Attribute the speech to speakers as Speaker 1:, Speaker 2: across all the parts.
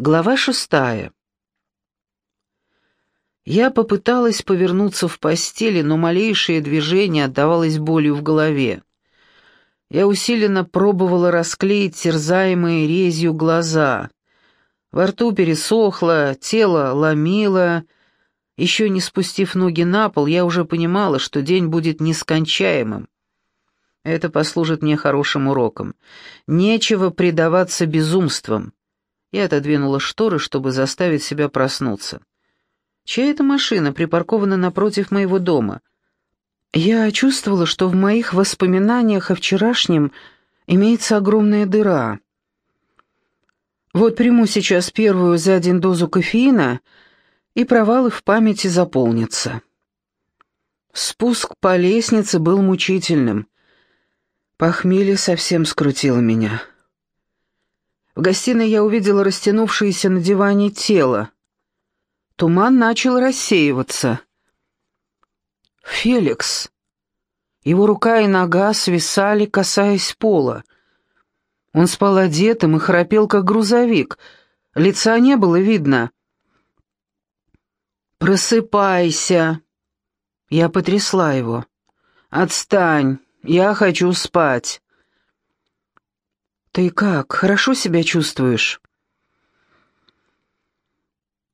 Speaker 1: Глава шестая. Я попыталась повернуться в постели, но малейшее движение отдавалось болью в голове. Я усиленно пробовала расклеить терзаемые резью глаза. Во рту пересохло, тело ломило. Еще не спустив ноги на пол, я уже понимала, что день будет нескончаемым. Это послужит мне хорошим уроком. Нечего предаваться безумствам. Я отодвинула шторы, чтобы заставить себя проснуться. Чья это машина припаркована напротив моего дома? Я чувствовала, что в моих воспоминаниях о вчерашнем имеется огромная дыра. Вот приму сейчас первую за день дозу кофеина, и провалы в памяти заполнятся. Спуск по лестнице был мучительным. Похмелье совсем скрутило меня. В гостиной я увидела растянувшееся на диване тело. Туман начал рассеиваться. «Феликс!» Его рука и нога свисали, касаясь пола. Он спал одетым и храпел, как грузовик. Лица не было видно. «Просыпайся!» Я потрясла его. «Отстань! Я хочу спать!» «Ты как, хорошо себя чувствуешь?»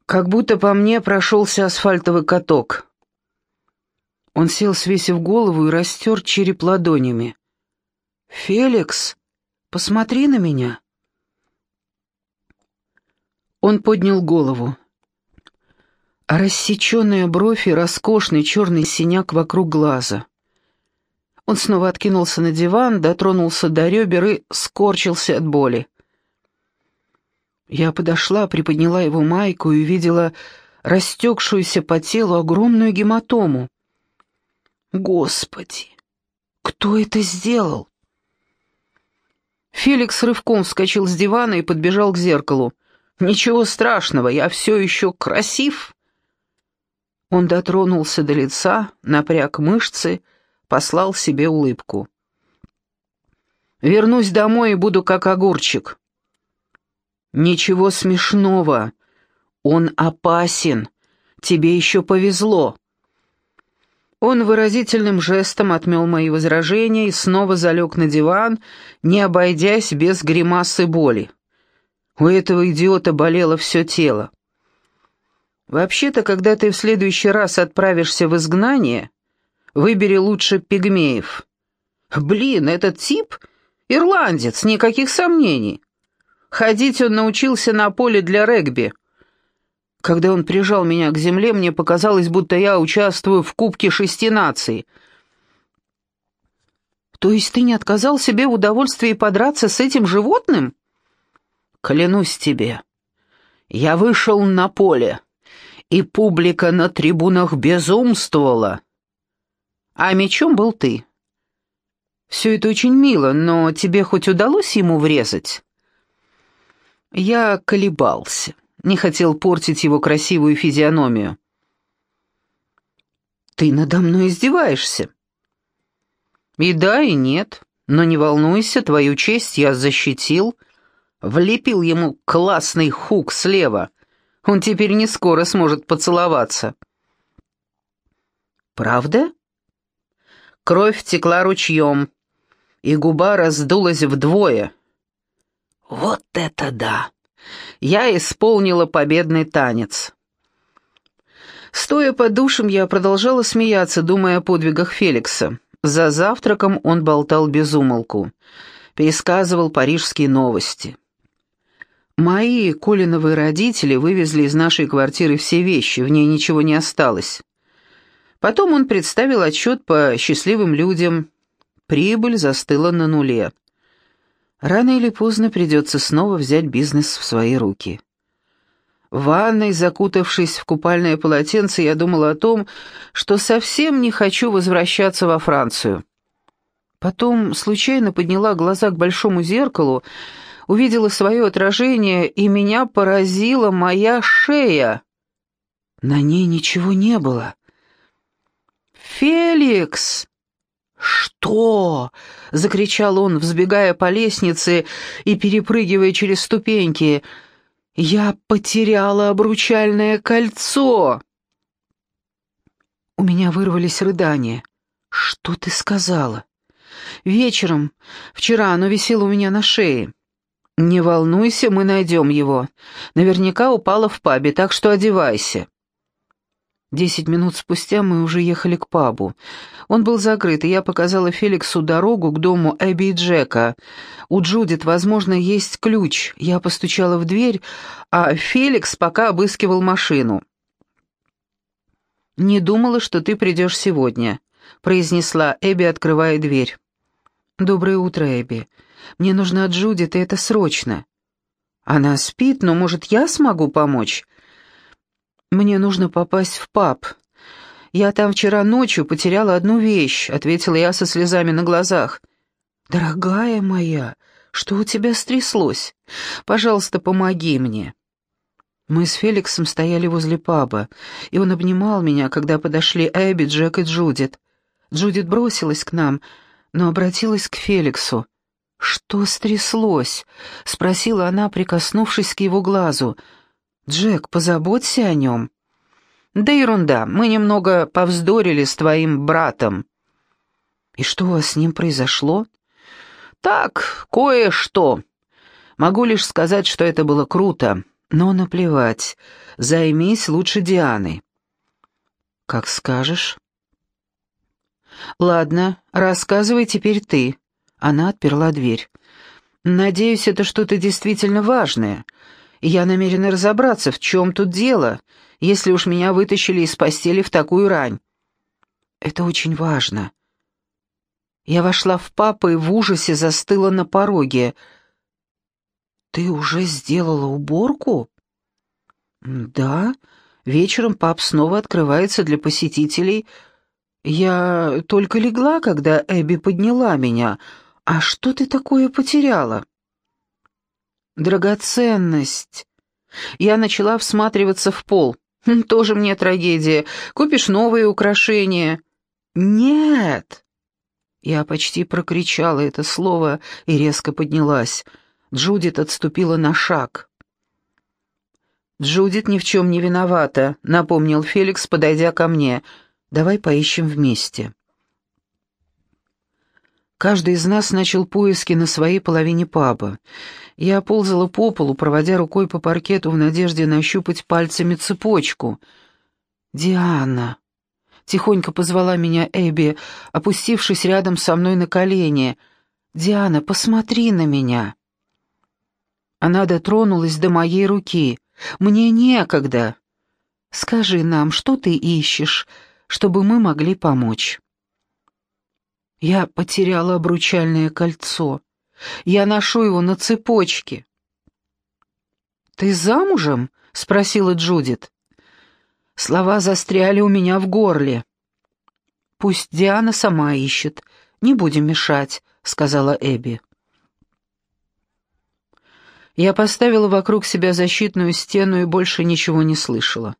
Speaker 1: «Как будто по мне прошелся асфальтовый каток». Он сел, свесив голову, и растер череп ладонями. «Феликс, посмотри на меня». Он поднял голову. Рассеченная бровь и роскошный черный синяк вокруг глаза. Он снова откинулся на диван, дотронулся до ребер и скорчился от боли. Я подошла, приподняла его майку и увидела растекшуюся по телу огромную гематому. Господи, кто это сделал? Феликс рывком вскочил с дивана и подбежал к зеркалу. «Ничего страшного, я все еще красив!» Он дотронулся до лица, напряг мышцы, послал себе улыбку. «Вернусь домой и буду как огурчик». «Ничего смешного. Он опасен. Тебе еще повезло». Он выразительным жестом отмел мои возражения и снова залег на диван, не обойдясь без гримасы боли. У этого идиота болело все тело. «Вообще-то, когда ты в следующий раз отправишься в изгнание, Выбери лучше пигмеев. Блин, этот тип — ирландец, никаких сомнений. Ходить он научился на поле для регби. Когда он прижал меня к земле, мне показалось, будто я участвую в Кубке шести наций. То есть ты не отказал себе в удовольствии подраться с этим животным? Клянусь тебе, я вышел на поле, и публика на трибунах безумствовала. А мечом был ты. Все это очень мило, но тебе хоть удалось ему врезать? Я колебался, не хотел портить его красивую физиономию. Ты надо мной издеваешься. И да, и нет, но не волнуйся, твою честь я защитил. Влепил ему классный хук слева. Он теперь не скоро сможет поцеловаться. Правда? Кровь текла ручьем, и губа раздулась вдвое. Вот это да! Я исполнила победный танец. Стоя под душем, я продолжала смеяться, думая о подвигах Феликса. За завтраком он болтал без умолку, пересказывал парижские новости. Мои Колиновые родители вывезли из нашей квартиры все вещи, в ней ничего не осталось. Потом он представил отчет по счастливым людям. Прибыль застыла на нуле. Рано или поздно придется снова взять бизнес в свои руки. В ванной, закутавшись в купальное полотенце, я думала о том, что совсем не хочу возвращаться во Францию. Потом случайно подняла глаза к большому зеркалу, увидела свое отражение, и меня поразила моя шея. На ней ничего не было. «Феликс!» «Что?» — закричал он, взбегая по лестнице и перепрыгивая через ступеньки. Я потеряла обручальное кольцо!» У меня вырвались рыдания. «Что ты сказала?» «Вечером. Вчера оно висело у меня на шее». «Не волнуйся, мы найдем его. Наверняка упало в пабе, так что одевайся». Десять минут спустя мы уже ехали к пабу. Он был закрыт, и я показала Феликсу дорогу к дому Эбби и Джека. У Джудит, возможно, есть ключ. Я постучала в дверь, а Феликс пока обыскивал машину. «Не думала, что ты придешь сегодня», — произнесла Эбби, открывая дверь. «Доброе утро, Эбби. Мне нужна Джудит, и это срочно». «Она спит, но, может, я смогу помочь?» «Мне нужно попасть в паб. Я там вчера ночью потеряла одну вещь», — ответила я со слезами на глазах. «Дорогая моя, что у тебя стряслось? Пожалуйста, помоги мне». Мы с Феликсом стояли возле паба, и он обнимал меня, когда подошли Эбби, Джек и Джудит. Джудит бросилась к нам, но обратилась к Феликсу. «Что стряслось?» — спросила она, прикоснувшись к его глазу. «Джек, позаботься о нем». «Да ерунда, мы немного повздорили с твоим братом». «И что у вас с ним произошло?» «Так, кое-что. Могу лишь сказать, что это было круто. Но наплевать, займись лучше Дианой. Как скажешь. Ладно, рассказывай теперь ты. Она отперла дверь. Надеюсь, это что-то действительно важное. Я намерена разобраться, в чем тут дело, если уж меня вытащили из постели в такую рань. Это очень важно. Я вошла в папа и в ужасе застыла на пороге — «Ты уже сделала уборку?» «Да. Вечером паб снова открывается для посетителей. Я только легла, когда Эбби подняла меня. А что ты такое потеряла?» «Драгоценность». Я начала всматриваться в пол. «Хм, «Тоже мне трагедия. Купишь новые украшения». «Нет!» Я почти прокричала это слово и резко поднялась. Джудит отступила на шаг. «Джудит ни в чем не виновата», — напомнил Феликс, подойдя ко мне. «Давай поищем вместе». Каждый из нас начал поиски на своей половине паба. Я ползала по полу, проводя рукой по паркету в надежде нащупать пальцами цепочку. «Диана!» — тихонько позвала меня Эбби, опустившись рядом со мной на колени. «Диана, посмотри на меня!» Она дотронулась до моей руки. «Мне некогда. Скажи нам, что ты ищешь, чтобы мы могли помочь?» Я потеряла обручальное кольцо. Я ношу его на цепочке. «Ты замужем?» — спросила Джудит. Слова застряли у меня в горле. «Пусть Диана сама ищет. Не будем мешать», — сказала Эбби. Я поставила вокруг себя защитную стену и больше ничего не слышала.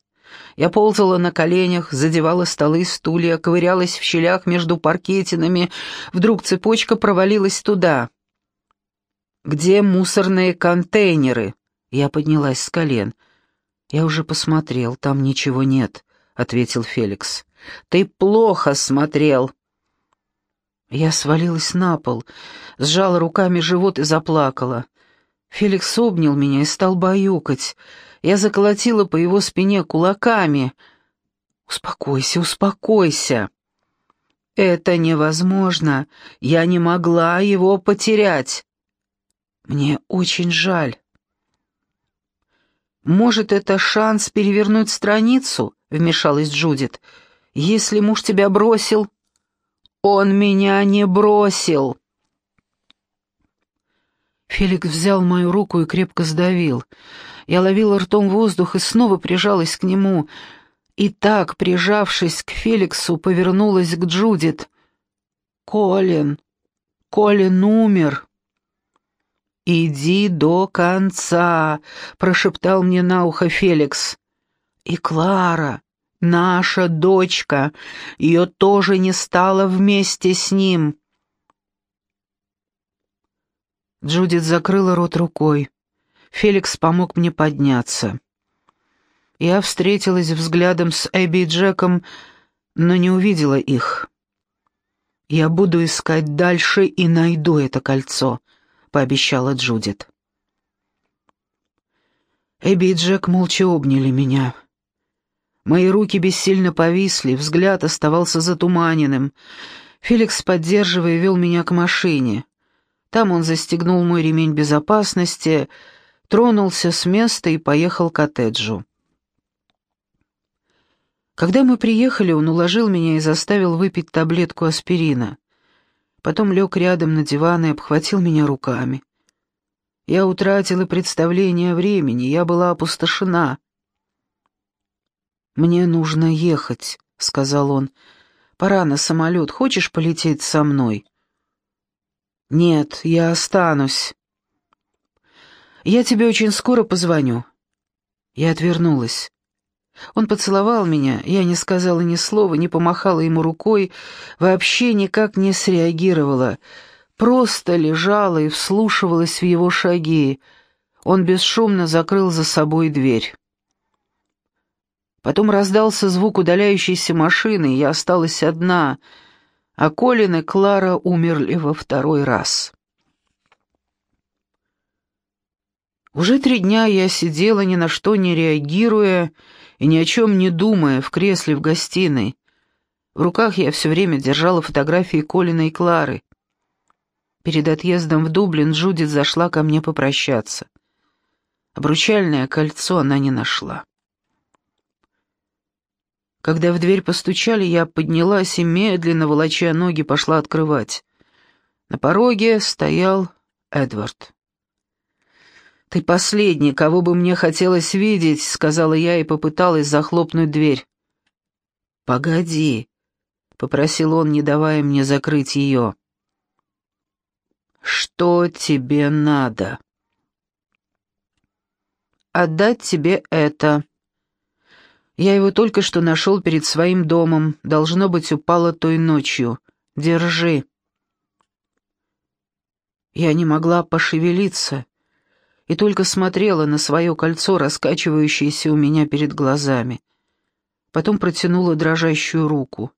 Speaker 1: Я ползала на коленях, задевала столы и стулья, ковырялась в щелях между паркетинами. Вдруг цепочка провалилась туда. «Где мусорные контейнеры?» Я поднялась с колен. «Я уже посмотрел, там ничего нет», — ответил Феликс. «Ты плохо смотрел». Я свалилась на пол, сжала руками живот и заплакала. Феликс обнял меня и стал баюкать. Я заколотила по его спине кулаками. «Успокойся, успокойся!» «Это невозможно. Я не могла его потерять. Мне очень жаль». «Может, это шанс перевернуть страницу?» — вмешалась Джудит. «Если муж тебя бросил...» «Он меня не бросил!» Феликс взял мою руку и крепко сдавил. Я ловила ртом воздух и снова прижалась к нему. И так, прижавшись к Феликсу, повернулась к Джудит. «Колин! Колин умер!» «Иди до конца!» — прошептал мне на ухо Феликс. «И Клара, наша дочка, ее тоже не стало вместе с ним». Джудит закрыла рот рукой. Феликс помог мне подняться. Я встретилась взглядом с Эбби и Джеком, но не увидела их. «Я буду искать дальше и найду это кольцо», — пообещала Джудит. Эбби и Джек молча обняли меня. Мои руки бессильно повисли, взгляд оставался затуманенным. Феликс, поддерживая, вел меня к машине. Там он застегнул мой ремень безопасности, тронулся с места и поехал к коттеджу. Когда мы приехали, он уложил меня и заставил выпить таблетку аспирина. Потом лег рядом на диван и обхватил меня руками. Я утратила представление времени, я была опустошена. «Мне нужно ехать», — сказал он. «Пора на самолет. Хочешь полететь со мной?» «Нет, я останусь». «Я тебе очень скоро позвоню». Я отвернулась. Он поцеловал меня, я не сказала ни слова, не помахала ему рукой, вообще никак не среагировала, просто лежала и вслушивалась в его шаги. Он бесшумно закрыл за собой дверь. Потом раздался звук удаляющейся машины, и я осталась одна, а Колин и Клара умерли во второй раз. Уже три дня я сидела, ни на что не реагируя, и ни о чем не думая в кресле в гостиной. В руках я все время держала фотографии Колина и Клары. Перед отъездом в Дублин Джудит зашла ко мне попрощаться. Обручальное кольцо она не нашла. Когда в дверь постучали, я поднялась и, медленно волоча ноги, пошла открывать. На пороге стоял Эдвард. «Ты последний, кого бы мне хотелось видеть», — сказала я и попыталась захлопнуть дверь. «Погоди», — попросил он, не давая мне закрыть ее. «Что тебе надо?» «Отдать тебе это». Я его только что нашел перед своим домом, должно быть, упало той ночью. Держи. Я не могла пошевелиться и только смотрела на свое кольцо, раскачивающееся у меня перед глазами. Потом протянула дрожащую руку.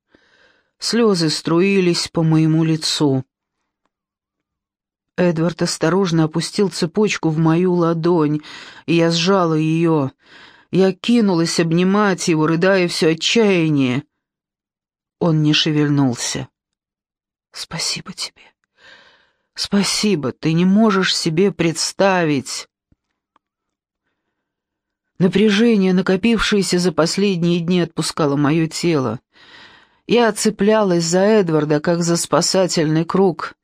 Speaker 1: Слезы струились по моему лицу. Эдвард осторожно опустил цепочку в мою ладонь, и я сжала ее. Я кинулась обнимать его, рыдая все отчаяние. Он не шевельнулся. «Спасибо тебе. Спасибо, ты не можешь себе представить. Напряжение, накопившееся за последние дни, отпускало мое тело. Я цеплялась за Эдварда, как за спасательный круг.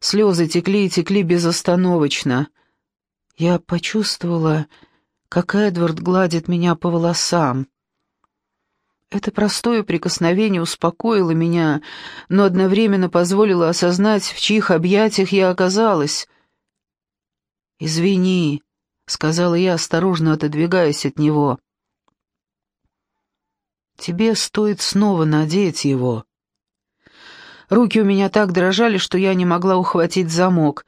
Speaker 1: Слезы текли и текли безостановочно. Я почувствовала, как Эдвард гладит меня по волосам. Это простое прикосновение успокоило меня, но одновременно позволило осознать, в чьих объятиях я оказалась. «Извини», — сказала я, осторожно отодвигаясь от него. «Тебе стоит снова надеть его». Руки у меня так дрожали, что я не могла ухватить замок.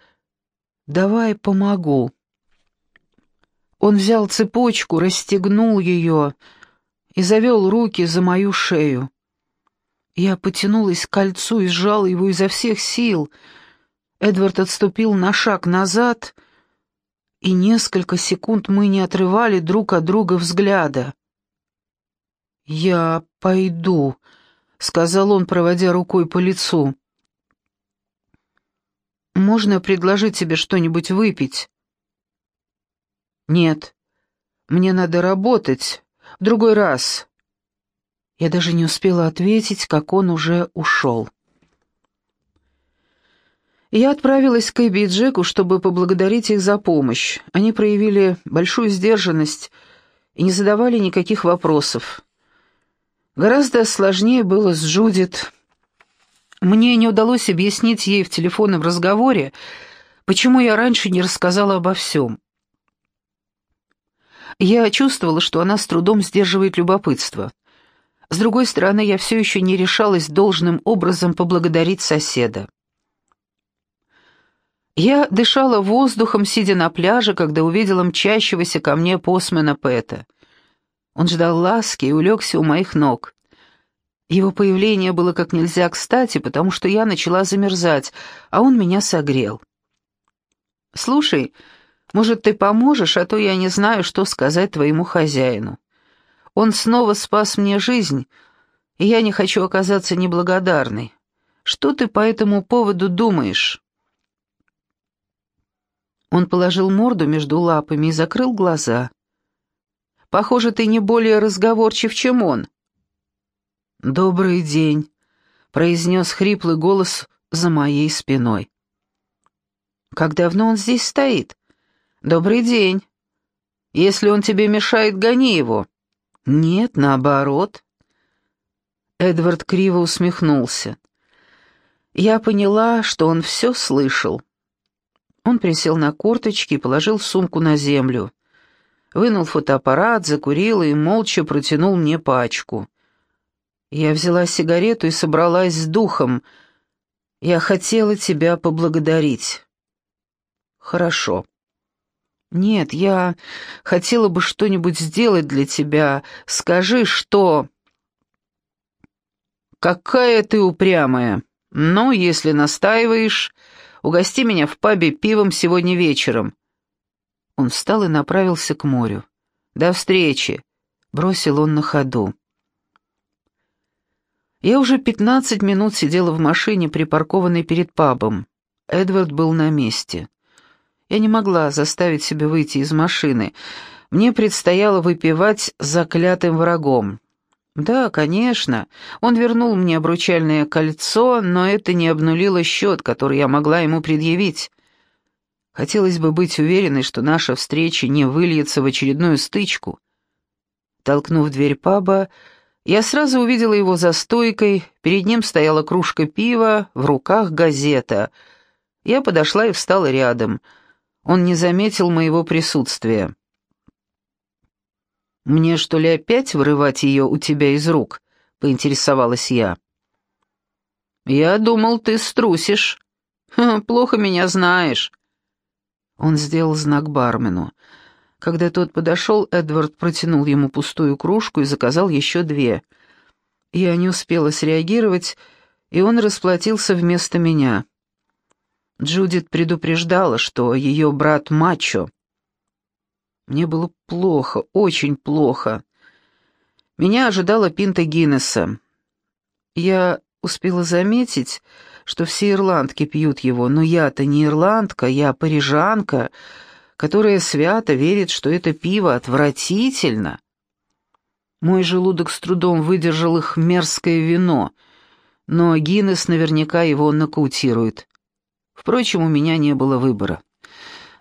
Speaker 1: «Давай помогу». Он взял цепочку, расстегнул ее, — и завел руки за мою шею. Я потянулась к кольцу и сжала его изо всех сил. Эдвард отступил на шаг назад, и несколько секунд мы не отрывали друг от друга взгляда. «Я пойду», — сказал он, проводя рукой по лицу. «Можно предложить тебе что-нибудь выпить?» «Нет, мне надо работать, другой раз». Я даже не успела ответить, как он уже ушел. Я отправилась к Эбби и Джеку, чтобы поблагодарить их за помощь. Они проявили большую сдержанность и не задавали никаких вопросов. Гораздо сложнее было с Джудит. Мне не удалось объяснить ей в телефонном разговоре, почему я раньше не рассказала обо всем. Я чувствовала, что она с трудом сдерживает любопытство. С другой стороны, я все еще не решалась должным образом поблагодарить соседа. Я дышала воздухом, сидя на пляже, когда увидела мчащегося ко мне посмена Пэта. Он ждал ласки и улегся у моих ног. Его появление было как нельзя кстати, потому что я начала замерзать, а он меня согрел. «Слушай, может, ты поможешь, а то я не знаю, что сказать твоему хозяину. Он снова спас мне жизнь, и я не хочу оказаться неблагодарной. Что ты по этому поводу думаешь?» Он положил морду между лапами и закрыл глаза. «Похоже, ты не более разговорчив, чем он». «Добрый день», — произнес хриплый голос за моей спиной. «Как давно он здесь стоит?» «Добрый день. Если он тебе мешает, гони его». «Нет, наоборот». Эдвард криво усмехнулся. Я поняла, что он все слышал. Он присел на корточки и положил сумку на землю. Вынул фотоаппарат, закурил и молча протянул мне пачку. Я взяла сигарету и собралась с духом. «Я хотела тебя поблагодарить». «Хорошо». «Нет, я хотела бы что-нибудь сделать для тебя. Скажи, что...» «Какая ты упрямая. Ну, если настаиваешь, Угости меня в пабе пивом сегодня вечером». Он встал и направился к морю. «До встречи!» — бросил он на ходу. Я уже пятнадцать минут сидела в машине, припаркованной перед пабом. Эдвард был на месте. Я не могла заставить себя выйти из машины. Мне предстояло выпивать с заклятым врагом. «Да, конечно. Он вернул мне обручальное кольцо, но это не обнулило счет, который я могла ему предъявить. Хотелось бы быть уверенной, что наша встреча не выльется в очередную стычку». Толкнув дверь паба, я сразу увидела его за стойкой, перед ним стояла кружка пива, в руках газета. Я подошла и встала рядом. Он не заметил моего присутствия. «Мне, что ли, опять вырывать ее у тебя из рук?» — поинтересовалась я. «Я думал, ты струсишь. Ха, плохо меня знаешь». Он сделал знак бармену. Когда тот подошел, Эдвард протянул ему пустую кружку и заказал еще две. Я не успела среагировать, и он расплатился вместо меня. Джудит предупреждала, что ее брат мачо. Мне было плохо, очень плохо. Меня ожидала пинта Гиннесса. Я успела заметить, что все ирландки пьют его, но я-то не ирландка, я парижанка, которая свято верит, что это пиво отвратительно. Мой желудок с трудом выдержал их мерзкое вино, но Гиннес наверняка его нокаутирует. Впрочем, у меня не было выбора.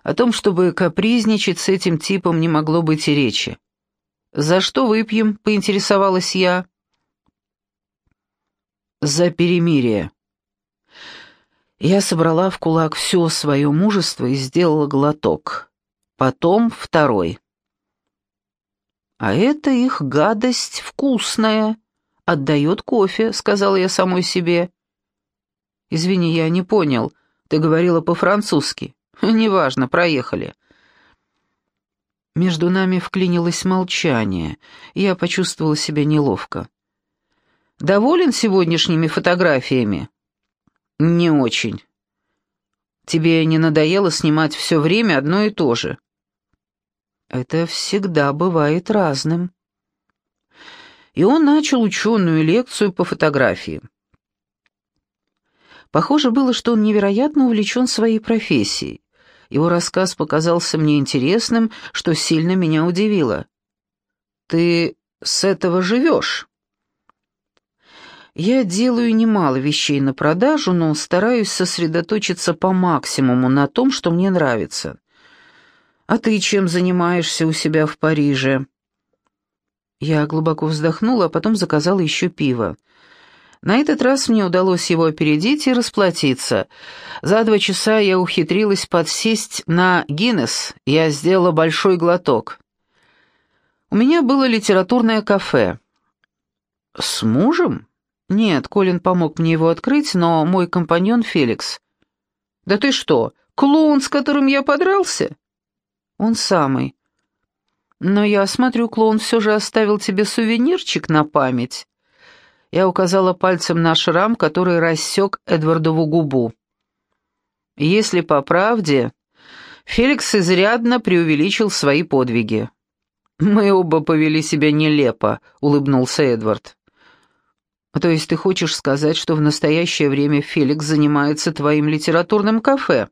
Speaker 1: О том, чтобы капризничать с этим типом, не могло быть и речи. «За что выпьем?» — поинтересовалась я. «За перемирие». Я собрала в кулак все свое мужество и сделала глоток. Потом второй. «А это их гадость вкусная. Отдает кофе», — сказала я самой себе. «Извини, я не понял. Ты говорила по-французски». «Неважно, проехали». Между нами вклинилось молчание, я почувствовала себя неловко. «Доволен сегодняшними фотографиями?» «Не очень. Тебе не надоело снимать все время одно и то же?» «Это всегда бывает разным». И он начал ученую лекцию по фотографии. Похоже было, что он невероятно увлечен своей профессией. Его рассказ показался мне интересным, что сильно меня удивило. «Ты с этого живешь?» Я делаю немало вещей на продажу, но стараюсь сосредоточиться по максимуму на том, что мне нравится. А ты чем занимаешься у себя в Париже? Я глубоко вздохнула, а потом заказала еще пиво. На этот раз мне удалось его опередить и расплатиться. За два часа я ухитрилась подсесть на Гиннес, я сделала большой глоток. У меня было литературное кафе. «С мужем?» «Нет, Колин помог мне его открыть, но мой компаньон Феликс». «Да ты что, Клоун, с которым я подрался?» «Он самый. Но я смотрю, клоун все же оставил тебе сувенирчик на память». Я указала пальцем на шрам, который рассек Эдвардову губу. Если по правде, Феликс изрядно преувеличил свои подвиги. «Мы оба повели себя нелепо», — улыбнулся Эдвард. «То есть ты хочешь сказать, что в настоящее время Феликс занимается твоим литературным кафе?»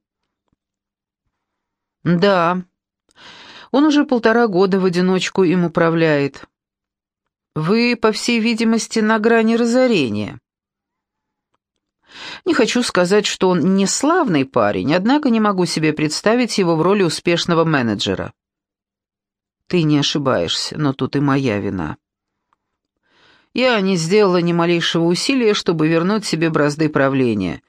Speaker 1: «Да. Он уже полтора года в одиночку им управляет. Вы, по всей видимости, на грани разорения». Не хочу сказать, что он не славный парень, однако не могу себе представить его в роли успешного менеджера. Ты не ошибаешься, но тут и моя вина. Я не сделала ни малейшего усилия, чтобы вернуть себе бразды правления.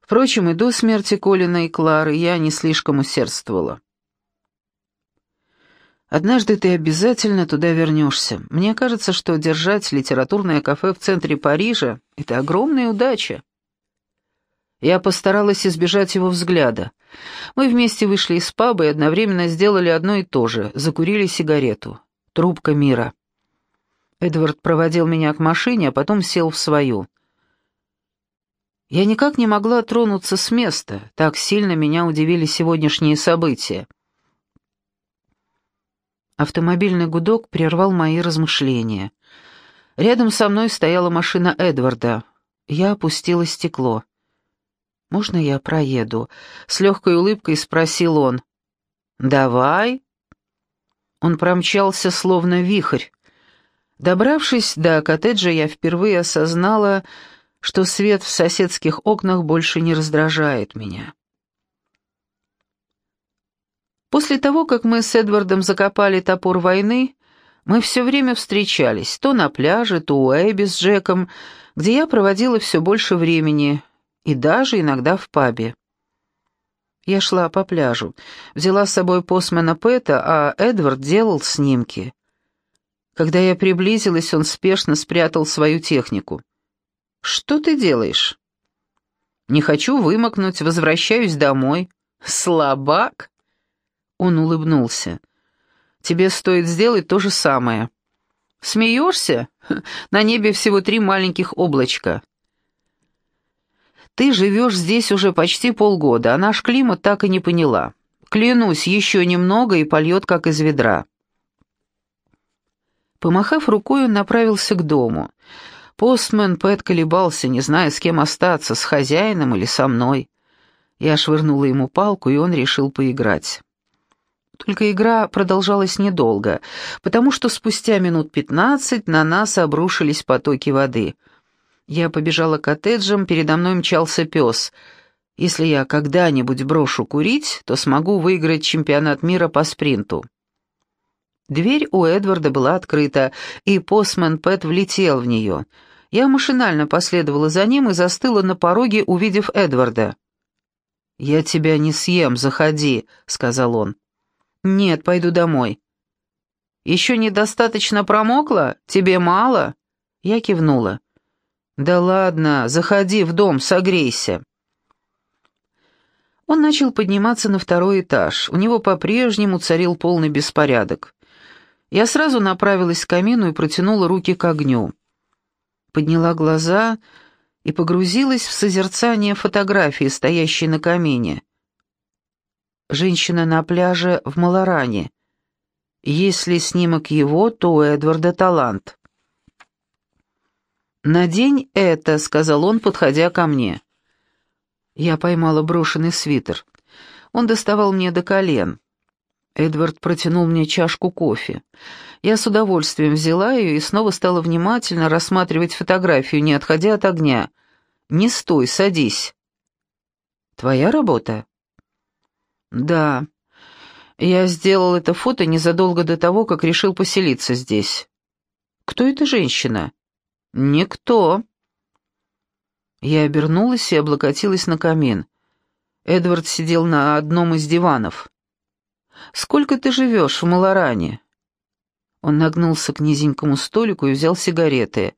Speaker 1: Впрочем, и до смерти Колина и Клары я не слишком усердствовала. Однажды ты обязательно туда вернешься. Мне кажется, что держать литературное кафе в центре Парижа — это огромная удача. Я постаралась избежать его взгляда. Мы вместе вышли из паба и одновременно сделали одно и то же — закурили сигарету. Трубка мира. Эдвард проводил меня к машине, а потом сел в свою. Я никак не могла тронуться с места, так сильно меня удивили сегодняшние события. Автомобильный гудок прервал мои размышления. Рядом со мной стояла машина Эдварда. Я опустила стекло. «Можно я проеду?» — с легкой улыбкой спросил он. «Давай». Он промчался, словно вихрь. Добравшись до коттеджа, я впервые осознала, что свет в соседских окнах больше не раздражает меня. После того, как мы с Эдвардом закопали топор войны, мы все время встречались, то на пляже, то у Эбби с Джеком, где я проводила все больше времени, и даже иногда в пабе. Я шла по пляжу, взяла с собой постмена Пэта, а Эдвард делал снимки. Когда я приблизилась, он спешно спрятал свою технику. «Что ты делаешь?» «Не хочу вымокнуть, возвращаюсь домой». «Слабак?» Он улыбнулся. «Тебе стоит сделать то же самое». «Смеешься? На небе всего три маленьких облачка. Ты живешь здесь уже почти полгода, а наш климат так и не поняла. Клянусь, еще немного и польет, как из ведра». Помахав рукой, он направился к дому. Постмен Пэт колебался, не зная, с кем остаться, с хозяином или со мной. Я швырнула ему палку, и он решил поиграть. Только игра продолжалась недолго, потому что спустя минут пятнадцать на нас обрушились потоки воды — я побежала коттеджем, передо мной мчался пес. Если я когда-нибудь брошу курить, то смогу выиграть чемпионат мира по спринту. Дверь у Эдварда была открыта, и постмен Пэт влетел в нее. Я машинально последовала за ним и застыла на пороге, увидев Эдварда. «Я тебя не съем, заходи», — сказал он. «Нет, пойду домой». «Еще недостаточно промокла? Тебе мало?» Я кивнула. «Да ладно, заходи в дом, согрейся». Он начал подниматься на второй этаж. У него по-прежнему царил полный беспорядок. Я сразу направилась к камину и протянула руки к огню. Подняла глаза и погрузилась в созерцание фотографии, стоящей на камине. Женщина на пляже в Малоране. Если снимок его, то у Эдварда талант. «Надень это», — сказал он, подходя ко мне. Я поймала брошенный свитер. Он доставал мне до колен. Эдвард протянул мне чашку кофе. Я с удовольствием взяла ее и снова стала внимательно рассматривать фотографию, не отходя от огня. «Не стой, садись». «Твоя работа?» «Да. Я сделал это фото незадолго до того, как решил поселиться здесь». «Кто эта женщина?» «Никто». Я обернулась и облокотилась на камин. Эдвард сидел на одном из диванов. «Сколько ты живешь в Малоране?» Он нагнулся к низенькому столику и взял сигареты.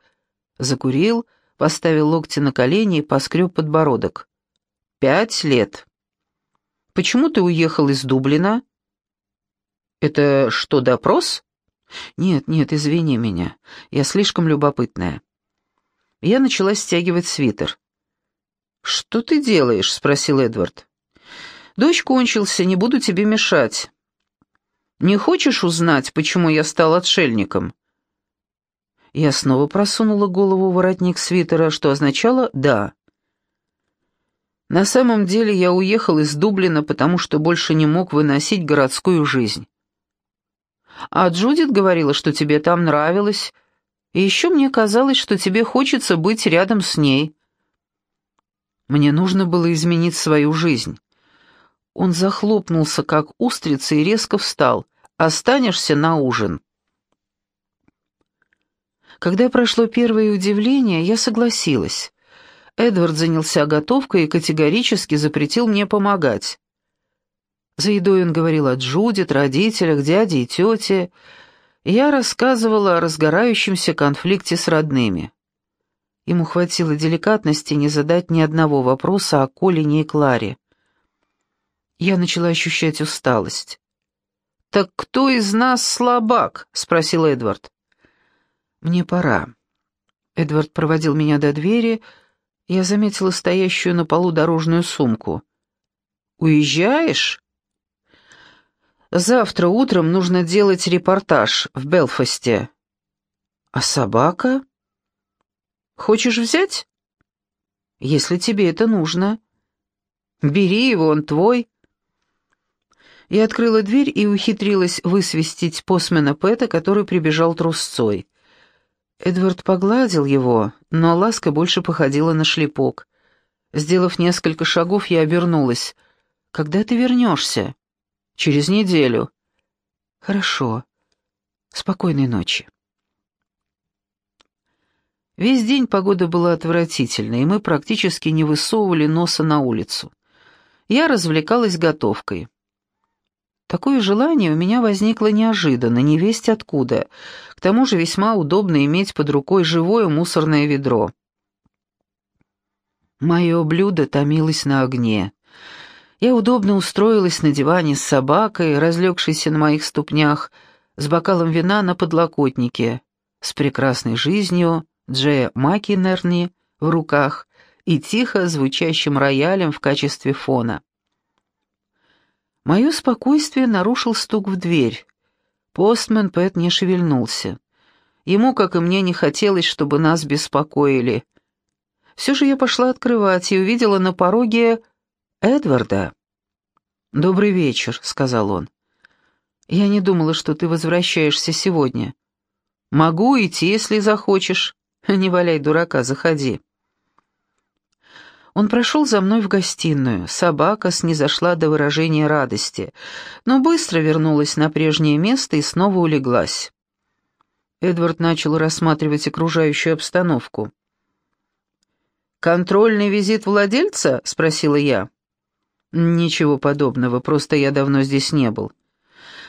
Speaker 1: Закурил, поставил локти на колени и поскреб подбородок. «Пять лет». Почему ты уехал из Дублина?» «Это что, допрос?» «Нет, нет, извини меня. Я слишком любопытная». Я начала стягивать свитер. «Что ты делаешь?» — спросил Эдвард. «Дождь кончился, не буду тебе мешать. Не хочешь узнать, почему я стал отшельником?» Я снова просунула голову в воротник свитера, что означало «да». На самом деле я уехал из Дублина, потому что больше не мог выносить городскую жизнь. А Джудит говорила, что тебе там нравилось, и еще мне казалось, что тебе хочется быть рядом с ней. Мне нужно было изменить свою жизнь. Он захлопнулся, как устрица, и резко встал. «Останешься на ужин». Когда прошло первое удивление, я согласилась. Эдвард занялся готовкой и категорически запретил мне помогать. За едой он говорил о Джудит, родителях, дяде и тете. Я рассказывала о разгорающемся конфликте с родными. Ему хватило деликатности не задать ни одного вопроса о Колине и Кларе. Я начала ощущать усталость. «Так кто из нас слабак?» — спросил Эдвард. «Мне пора». Эдвард проводил меня до двери, я заметила стоящую на полу дорожную сумку. «Уезжаешь?» «Завтра утром нужно делать репортаж в Белфасте». «А собака?» «Хочешь взять?» «Если тебе это нужно». «Бери его, он твой». Я открыла дверь и ухитрилась высвистить постмена Пэта, который прибежал трусцой. Эдвард погладил его, но ласка больше походила на шлепок. Сделав несколько шагов, я обернулась. «Когда ты вернешься?» «Через неделю». «Хорошо. Спокойной ночи». Весь день погода была отвратительной, и мы практически не высовывали носа на улицу. Я развлекалась готовкой. Такое желание у меня возникло неожиданно, не весть откуда. К тому же весьма удобно иметь под рукой живое мусорное ведро. Мое блюдо томилось на огне. Я удобно устроилась на диване с собакой, разлегшейся на моих ступнях, с бокалом вина на подлокотнике, с прекрасной жизнью Джея Макинерни в руках и тихо звучащим роялем в качестве фона. Мое спокойствие нарушил стук в дверь. Постмен Пэт не шевельнулся. Ему, как и мне, не хотелось, чтобы нас беспокоили. Все же я пошла открывать и увидела на пороге Эдварда. «Добрый вечер», — сказал он. «Я не думала, что ты возвращаешься сегодня. Могу идти, если захочешь. Не валяй дурака, заходи». Он прошел за мной в гостиную. Собака снизошла до выражения радости, но быстро вернулась на прежнее место и снова улеглась. Эдвард начал рассматривать окружающую обстановку. «Контрольный визит владельца?» — спросила я. «Ничего подобного, просто я давно здесь не был.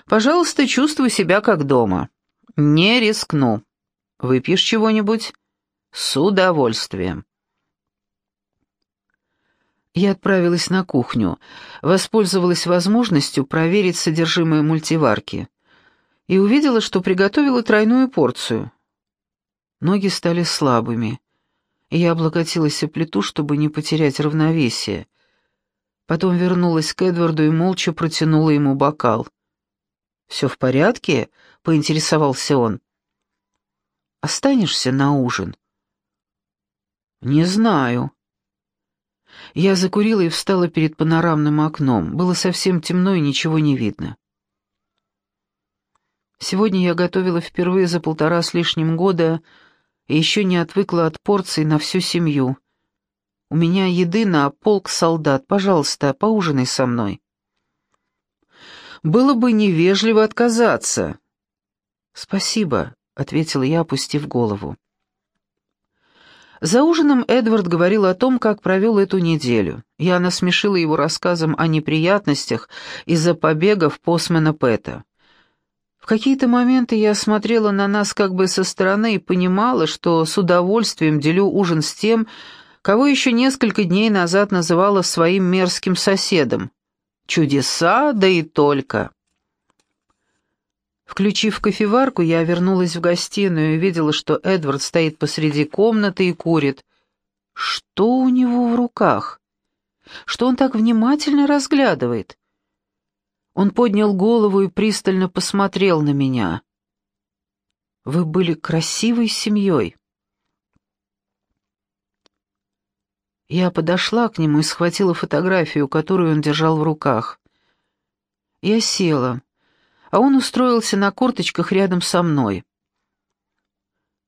Speaker 1: Пожалуйста, чувствуй себя как дома. Не рискну. Выпьешь чего-нибудь?» «С удовольствием». Я отправилась на кухню, воспользовалась возможностью проверить содержимое мультиварки и увидела, что приготовила тройную порцию. Ноги стали слабыми, и я облокотилась о плиту, чтобы не потерять равновесие. Потом вернулась к Эдварду и молча протянула ему бокал. «Все в порядке?» — поинтересовался он. «Останешься на ужин?» «Не знаю», я закурила и встала перед панорамным окном. Было совсем темно и ничего не видно. Сегодня я готовила впервые за полтора с лишним года и еще не отвыкла от порций на всю семью. У меня еды на полк солдат. Пожалуйста, поужинай со мной. Было бы невежливо отказаться. Спасибо, ответила я, опустив голову. За ужином Эдвард говорил о том, как провел эту неделю. Я насмешила его рассказом о неприятностях из-за побегов постмена Пэта. В какие-то моменты я смотрела на нас как бы со стороны и понимала, что с удовольствием делю ужин с тем, кого еще несколько дней назад называла своим мерзким соседом. Чудеса, да и только. Включив кофеварку, я вернулась в гостиную и видела, что Эдвард стоит посреди комнаты и курит. Что у него в руках? Что он так внимательно разглядывает? Он поднял голову и пристально посмотрел на меня. «Вы были красивой семьей». Я подошла к нему и схватила фотографию, которую он держал в руках. Я села, а он устроился на корточках рядом со мной.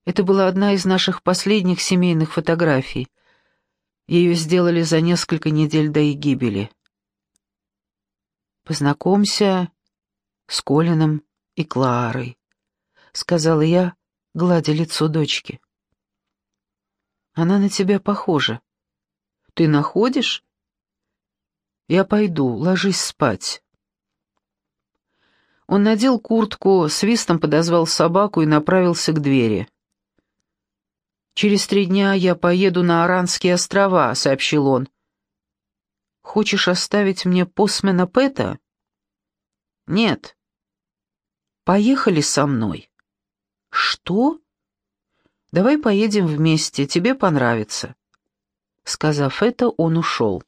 Speaker 1: Это была одна из наших последних семейных фотографий. Ее сделали за несколько недель до их гибели. «Познакомься с Колином и Кларой», — сказала я, гладя лицо дочки. «Она на тебя похожа. Ты находишь? Я пойду, ложись спать. Он надел куртку, свистом подозвал собаку и направился к двери. «Через три дня я поеду на Аранские острова», — сообщил он. «Хочешь оставить мне посмена Пэта?» «Нет». «Поехали со мной». «Что?» «Давай поедем вместе, тебе понравится». Сказав это, он ушел.